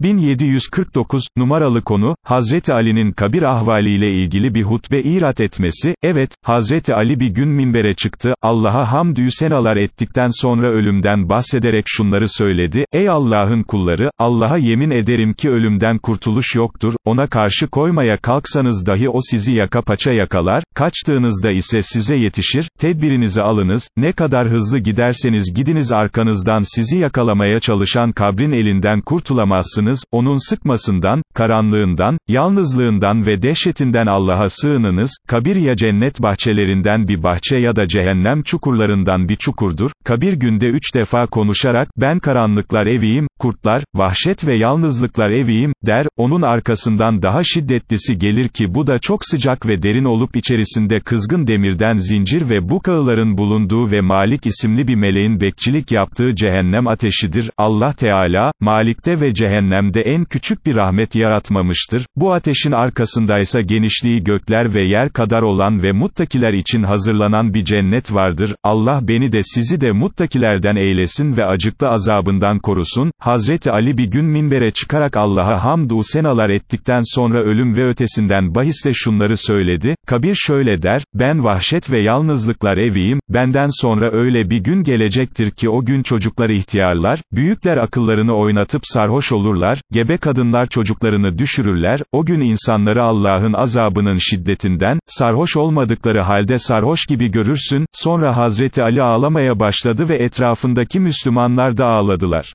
1749, numaralı konu, Hazreti Ali'nin kabir ahvaliyle ilgili bir hutbe irat etmesi, evet, Hazreti Ali bir gün minbere çıktı, Allah'a hamdü senalar ettikten sonra ölümden bahsederek şunları söyledi, ey Allah'ın kulları, Allah'a yemin ederim ki ölümden kurtuluş yoktur, ona karşı koymaya kalksanız dahi o sizi yaka paça yakalar, kaçtığınızda ise size yetişir, tedbirinizi alınız, ne kadar hızlı giderseniz gidiniz arkanızdan sizi yakalamaya çalışan kabrin elinden kurtulamazsınız, sığınınız, onun sıkmasından, karanlığından, yalnızlığından ve dehşetinden Allah'a sığınınız, kabir ya cennet bahçelerinden bir bahçe ya da cehennem çukurlarından bir çukurdur, kabir günde üç defa konuşarak, ben karanlıklar eviyim, kurtlar, vahşet ve yalnızlıklar eviyim, der, onun arkasından daha şiddetlisi gelir ki bu da çok sıcak ve derin olup içerisinde kızgın demirden zincir ve bu kağıların bulunduğu ve Malik isimli bir meleğin bekçilik yaptığı cehennem ateşidir, Allah Teala, Malik'te ve cehennem cehennemde en küçük bir rahmet yaratmamıştır, bu ateşin arkasındaysa genişliği gökler ve yer kadar olan ve muttakiler için hazırlanan bir cennet vardır, Allah beni de sizi de muttakilerden eylesin ve acıklı azabından korusun, Hazreti Ali bir gün minbere çıkarak Allah'a hamdü senalar ettikten sonra ölüm ve ötesinden bahisle şunları söyledi, kabir şöyle der, ben vahşet ve yalnızlıklar eviyim, benden sonra öyle bir gün gelecektir ki o gün çocuklar ihtiyarlar, büyükler akıllarını oynatıp sarhoş olurlar, gebe kadınlar çocuklarını düşürürler, o gün insanları Allah'ın azabının şiddetinden, sarhoş olmadıkları halde sarhoş gibi görürsün, sonra Hazreti Ali ağlamaya başladı ve etrafındaki Müslümanlar da ağladılar.